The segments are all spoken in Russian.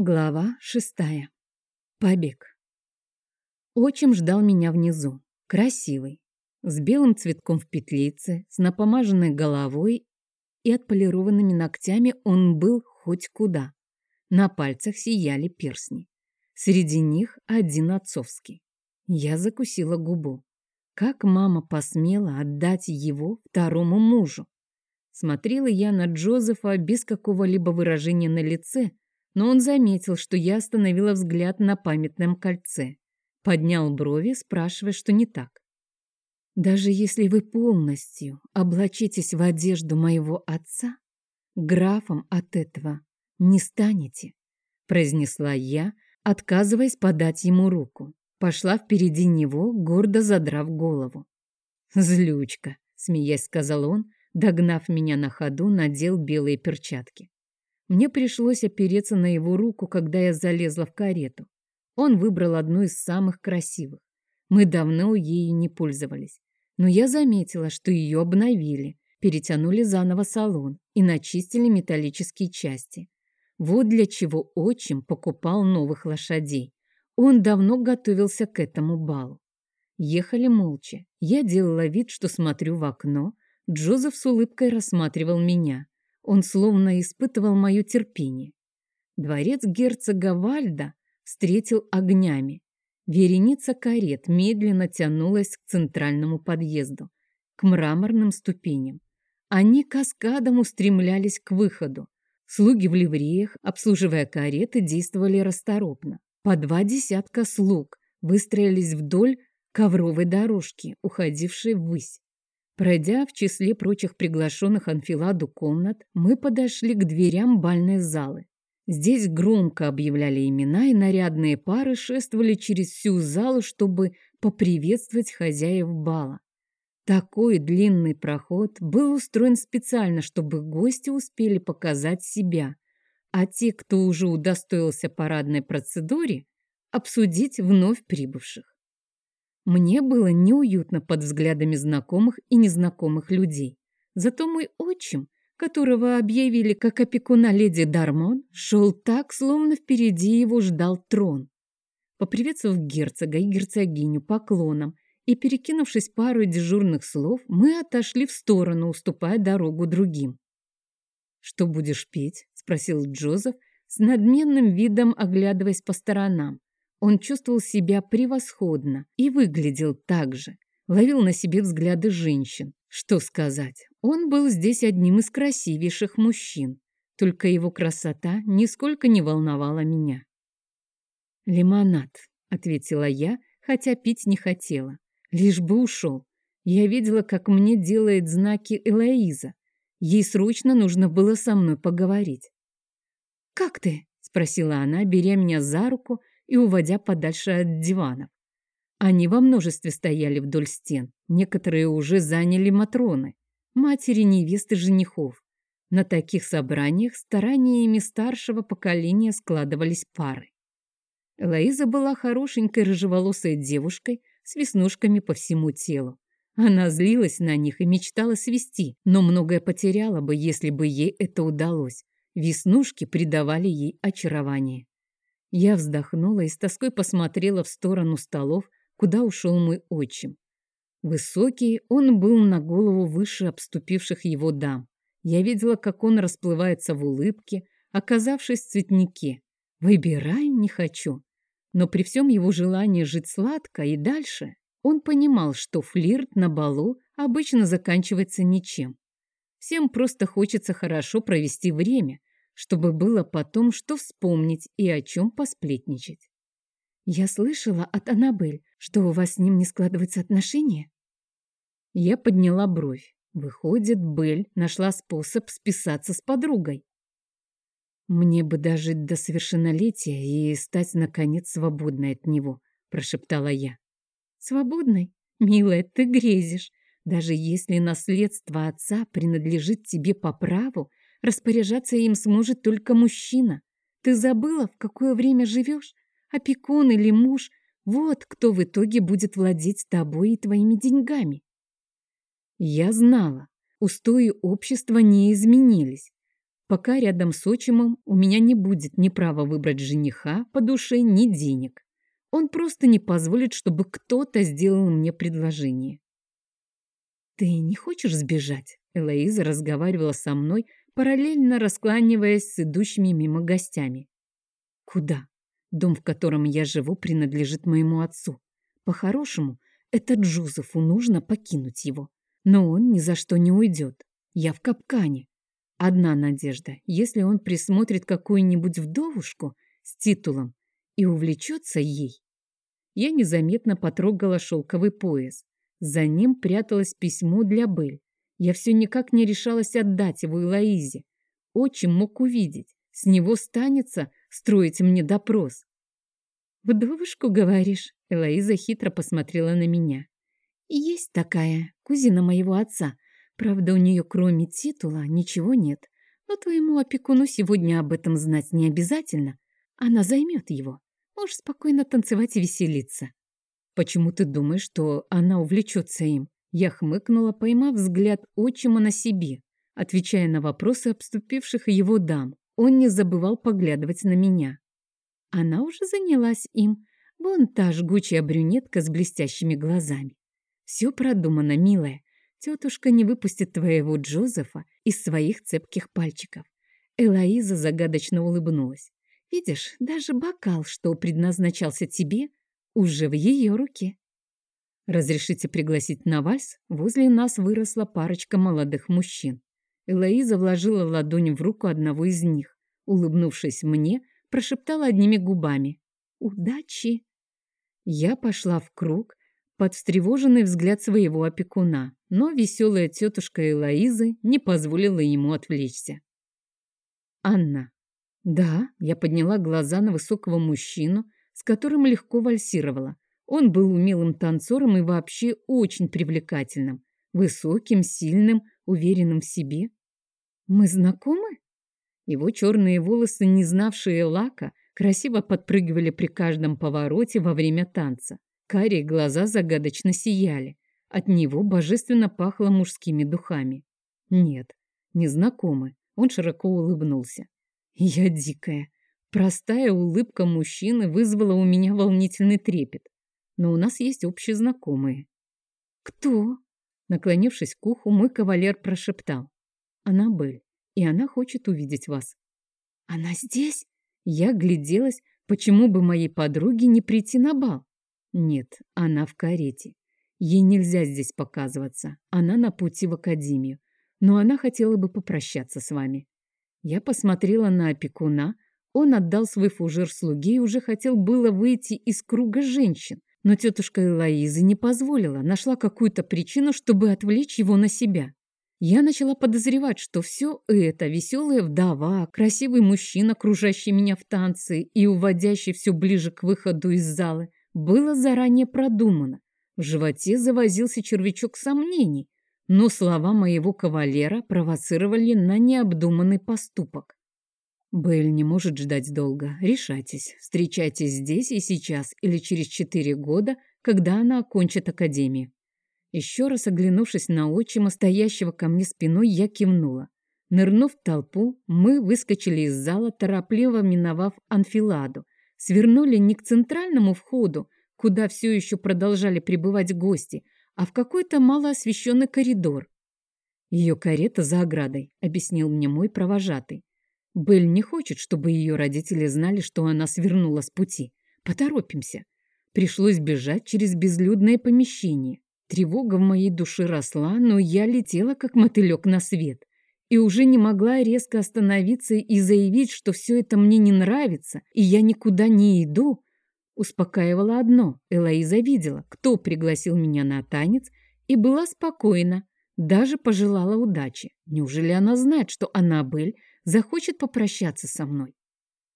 Глава шестая. Побег. Отчим ждал меня внизу. Красивый. С белым цветком в петлице, с напомаженной головой и отполированными ногтями он был хоть куда. На пальцах сияли перстни. Среди них один отцовский. Я закусила губу. Как мама посмела отдать его второму мужу? Смотрела я на Джозефа без какого-либо выражения на лице, но он заметил, что я остановила взгляд на памятном кольце. Поднял брови, спрашивая, что не так. «Даже если вы полностью облачитесь в одежду моего отца, графом от этого не станете», произнесла я, отказываясь подать ему руку. Пошла впереди него, гордо задрав голову. «Злючка», — смеясь сказал он, догнав меня на ходу, надел белые перчатки. Мне пришлось опереться на его руку, когда я залезла в карету. Он выбрал одну из самых красивых. Мы давно ею не пользовались. Но я заметила, что ее обновили, перетянули заново салон и начистили металлические части. Вот для чего отчим покупал новых лошадей. Он давно готовился к этому балу. Ехали молча. Я делала вид, что смотрю в окно. Джозеф с улыбкой рассматривал меня. Он словно испытывал мое терпение. Дворец герцога Вальда встретил огнями. Вереница карет медленно тянулась к центральному подъезду, к мраморным ступеням. Они каскадом устремлялись к выходу. Слуги в ливреях, обслуживая кареты, действовали расторопно. По два десятка слуг выстроились вдоль ковровой дорожки, уходившей ввысь. Пройдя в числе прочих приглашенных анфиладу комнат, мы подошли к дверям бальной залы. Здесь громко объявляли имена, и нарядные пары шествовали через всю залу, чтобы поприветствовать хозяев бала. Такой длинный проход был устроен специально, чтобы гости успели показать себя, а те, кто уже удостоился парадной процедуре, обсудить вновь прибывших. Мне было неуютно под взглядами знакомых и незнакомых людей. Зато мой отчим, которого объявили как опекуна леди Дармон, шел так, словно впереди его ждал трон. Поприветствовав герцога и герцогиню поклоном и перекинувшись парой дежурных слов, мы отошли в сторону, уступая дорогу другим. «Что будешь петь?» — спросил Джозеф, с надменным видом оглядываясь по сторонам. Он чувствовал себя превосходно и выглядел так же. Ловил на себе взгляды женщин. Что сказать, он был здесь одним из красивейших мужчин. Только его красота нисколько не волновала меня. «Лимонад», — ответила я, хотя пить не хотела. Лишь бы ушел. Я видела, как мне делает знаки Элоиза. Ей срочно нужно было со мной поговорить. «Как ты?» — спросила она, беря меня за руку и уводя подальше от диванов. Они во множестве стояли вдоль стен, некоторые уже заняли матроны, матери невесты женихов. На таких собраниях стараниями старшего поколения складывались пары. Лоиза была хорошенькой рыжеволосой девушкой с веснушками по всему телу. Она злилась на них и мечтала свести, но многое потеряла бы, если бы ей это удалось. Веснушки придавали ей очарование. Я вздохнула и с тоской посмотрела в сторону столов, куда ушел мой отчим. Высокий, он был на голову выше обступивших его дам. Я видела, как он расплывается в улыбке, оказавшись в цветнике. Выбирай не хочу. Но при всем его желании жить сладко и дальше, он понимал, что флирт на балу обычно заканчивается ничем. Всем просто хочется хорошо провести время, чтобы было потом что вспомнить и о чем посплетничать. Я слышала от Аннабель, что у вас с ним не складываются отношения. Я подняла бровь. Выходит, Бель нашла способ списаться с подругой. Мне бы дожить до совершеннолетия и стать, наконец, свободной от него, прошептала я. Свободной? Милая, ты грезишь. Даже если наследство отца принадлежит тебе по праву, Распоряжаться им сможет только мужчина. Ты забыла, в какое время живешь? Опекун или муж? Вот кто в итоге будет владеть тобой и твоими деньгами. Я знала, устои общества не изменились. Пока рядом с отчимом у меня не будет ни права выбрать жениха по душе, ни денег. Он просто не позволит, чтобы кто-то сделал мне предложение. «Ты не хочешь сбежать?» Элоиза разговаривала со мной, параллельно раскланиваясь с идущими мимо гостями. «Куда? Дом, в котором я живу, принадлежит моему отцу. По-хорошему, это Джозефу нужно покинуть его. Но он ни за что не уйдет. Я в капкане. Одна надежда, если он присмотрит какую-нибудь вдовушку с титулом и увлечется ей. Я незаметно потрогала шелковый пояс. За ним пряталось письмо для Бель. Я все никак не решалась отдать его Элоизе. Отчим мог увидеть. С него станется строить мне допрос. «Вдовушку, говоришь?» Элоиза хитро посмотрела на меня. «Есть такая, кузина моего отца. Правда, у нее кроме титула ничего нет. Но твоему опекуну сегодня об этом знать не обязательно. Она займет его. Можешь спокойно танцевать и веселиться». «Почему ты думаешь, что она увлечется им?» Я хмыкнула, поймав взгляд отчима на себе, отвечая на вопросы обступивших его дам. Он не забывал поглядывать на меня. Она уже занялась им. Вон та жгучая брюнетка с блестящими глазами. Все продумано, милая. Тетушка не выпустит твоего Джозефа из своих цепких пальчиков. Элоиза загадочно улыбнулась. Видишь, даже бокал, что предназначался тебе, уже в ее руке. «Разрешите пригласить на вальс?» Возле нас выросла парочка молодых мужчин. Элоиза вложила ладонь в руку одного из них. Улыбнувшись мне, прошептала одними губами. «Удачи!» Я пошла в круг под встревоженный взгляд своего опекуна, но веселая тетушка Элоизы не позволила ему отвлечься. «Анна». «Да», я подняла глаза на высокого мужчину, с которым легко вальсировала. Он был умелым танцором и вообще очень привлекательным, высоким, сильным, уверенным в себе. «Мы знакомы?» Его черные волосы, не знавшие лака, красиво подпрыгивали при каждом повороте во время танца. Карие глаза загадочно сияли. От него божественно пахло мужскими духами. Нет, незнакомый. Он широко улыбнулся. Я дикая. Простая улыбка мужчины вызвала у меня волнительный трепет. Но у нас есть общие знакомые. «Кто?» Наклонившись к уху, мой кавалер прошептал. «Аннабель и она хочет увидеть вас». «Она здесь?» Я гляделась, почему бы моей подруге не прийти на бал. Нет, она в карете. Ей нельзя здесь показываться. Она на пути в академию. Но она хотела бы попрощаться с вами. Я посмотрела на опекуна. Он отдал свой фужер слуге и уже хотел было выйти из круга женщин. Но тетушка Элоиза не позволила, нашла какую-то причину, чтобы отвлечь его на себя. Я начала подозревать, что все это веселая вдова, красивый мужчина, кружащий меня в танцы и уводящий все ближе к выходу из зала, было заранее продумано. В животе завозился червячок сомнений, но слова моего кавалера провоцировали на необдуманный поступок. Белль не может ждать долго. Решайтесь, встречайтесь здесь и сейчас или через четыре года, когда она окончит академию. Еще раз оглянувшись на отчима, стоящего ко мне спиной, я кивнула. Нырнув в толпу, мы выскочили из зала, торопливо миновав анфиладу. Свернули не к центральному входу, куда все еще продолжали прибывать гости, а в какой-то малоосвещенный коридор. «Ее карета за оградой», — объяснил мне мой провожатый. Белль не хочет, чтобы ее родители знали, что она свернула с пути. Поторопимся. Пришлось бежать через безлюдное помещение. Тревога в моей душе росла, но я летела, как мотылек на свет, и уже не могла резко остановиться и заявить, что все это мне не нравится, и я никуда не иду. Успокаивала одно. Элоиза видела, кто пригласил меня на танец, и была спокойна, даже пожелала удачи. Неужели она знает, что Аннабель захочет попрощаться со мной?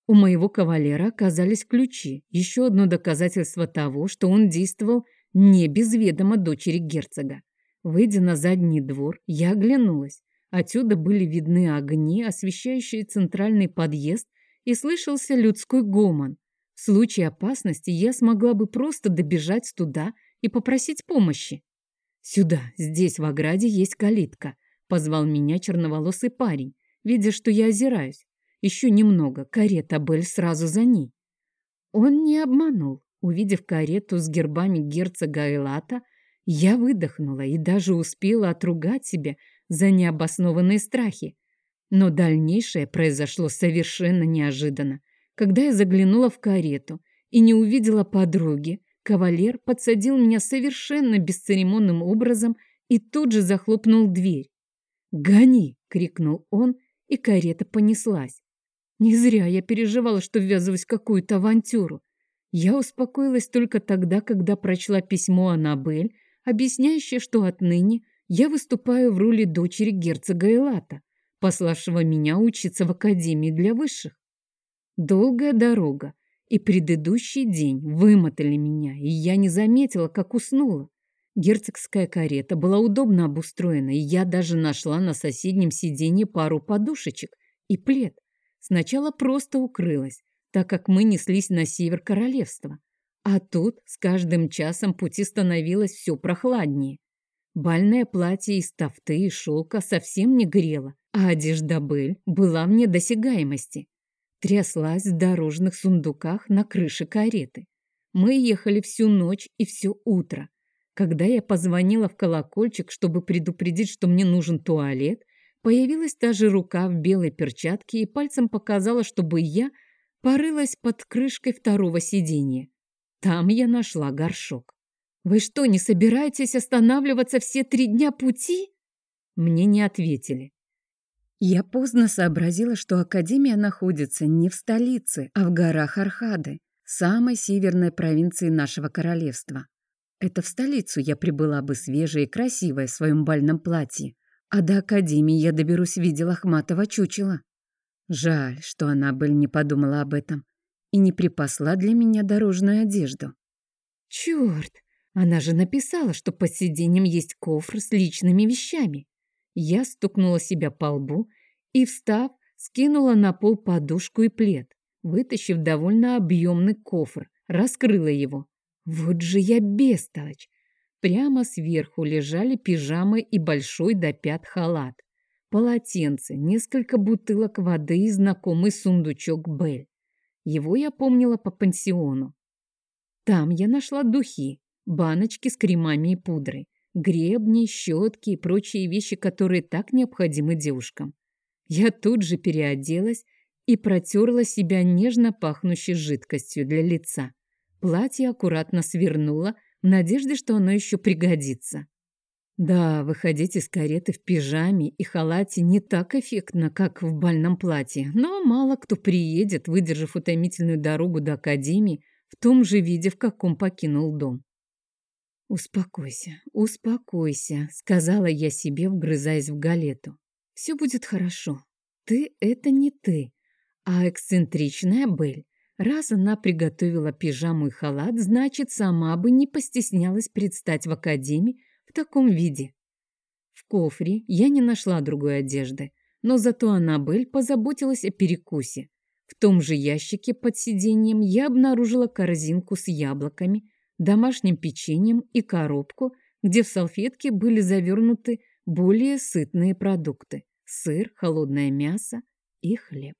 У моего кавалера оказались ключи, еще одно доказательство того, что он действовал не без ведома дочери герцога. Выйдя на задний двор, я оглянулась. Отсюда были видны огни, освещающие центральный подъезд, и слышался людской гомон. В случае опасности я смогла бы просто добежать туда и попросить помощи. «Сюда, здесь в ограде есть калитка», — позвал меня черноволосый парень. Видя, что я озираюсь. Еще немного, карета Бель сразу за ней. Он не обманул. Увидев карету с гербами герцога Элата, я выдохнула и даже успела отругать себя за необоснованные страхи. Но дальнейшее произошло совершенно неожиданно. Когда я заглянула в карету и не увидела подруги, кавалер подсадил меня совершенно бесцеремонным образом и тут же захлопнул дверь. «Гони!» — крикнул он, и карета понеслась. Не зря я переживала, что ввязываюсь в какую-то авантюру. Я успокоилась только тогда, когда прочла письмо Аннабель, объясняющее, что отныне я выступаю в роли дочери герцога Элата, пославшего меня учиться в академии для высших. Долгая дорога и предыдущий день вымотали меня, и я не заметила, как уснула. Герцогская карета была удобно обустроена, и я даже нашла на соседнем сиденье пару подушечек и плед. Сначала просто укрылась, так как мы неслись на север королевства. А тут с каждым часом пути становилось все прохладнее. Бальное платье из тафты и шелка совсем не грело, а одежда Бель была мне досягаемости. Тряслась в дорожных сундуках на крыше кареты. Мы ехали всю ночь и все утро. Когда я позвонила в колокольчик, чтобы предупредить, что мне нужен туалет, Появилась та же рука в белой перчатке и пальцем показала, чтобы я порылась под крышкой второго сиденья. Там я нашла горшок. «Вы что, не собираетесь останавливаться все три дня пути?» Мне не ответили. Я поздно сообразила, что Академия находится не в столице, а в горах Архады, самой северной провинции нашего королевства. Это в столицу я прибыла бы свежая и красивая в своем бальном платье, а до академии я доберусь в виде лохматого чучела. Жаль, что она бы не подумала об этом и не припасла для меня дорожную одежду. Черт, она же написала, что под сиденьем есть кофр с личными вещами. Я стукнула себя по лбу и, встав, скинула на пол подушку и плед, вытащив довольно объемный кофр, раскрыла его. Вот же я бестолочь! Прямо сверху лежали пижамы и большой до пят халат. Полотенце, несколько бутылок воды и знакомый сундучок Бель. Его я помнила по пансиону. Там я нашла духи, баночки с кремами и пудрой, гребни, щетки и прочие вещи, которые так необходимы девушкам. Я тут же переоделась и протерла себя нежно пахнущей жидкостью для лица. Платье аккуратно свернула, в надежде, что оно еще пригодится. Да, выходить из кареты в пижаме и халате не так эффектно, как в бальном платье, но мало кто приедет, выдержав утомительную дорогу до академии в том же виде, в каком покинул дом. «Успокойся, успокойся», — сказала я себе, вгрызаясь в галету. «Все будет хорошо. Ты — это не ты, а эксцентричная Бель, Раз она приготовила пижаму и халат, значит, сама бы не постеснялась предстать в академии в таком виде. В кофре я не нашла другой одежды, но зато Аннабель позаботилась о перекусе. В том же ящике под сиденьем я обнаружила корзинку с яблоками, домашним печеньем и коробку, где в салфетке были завернуты более сытные продукты – сыр, холодное мясо и хлеб.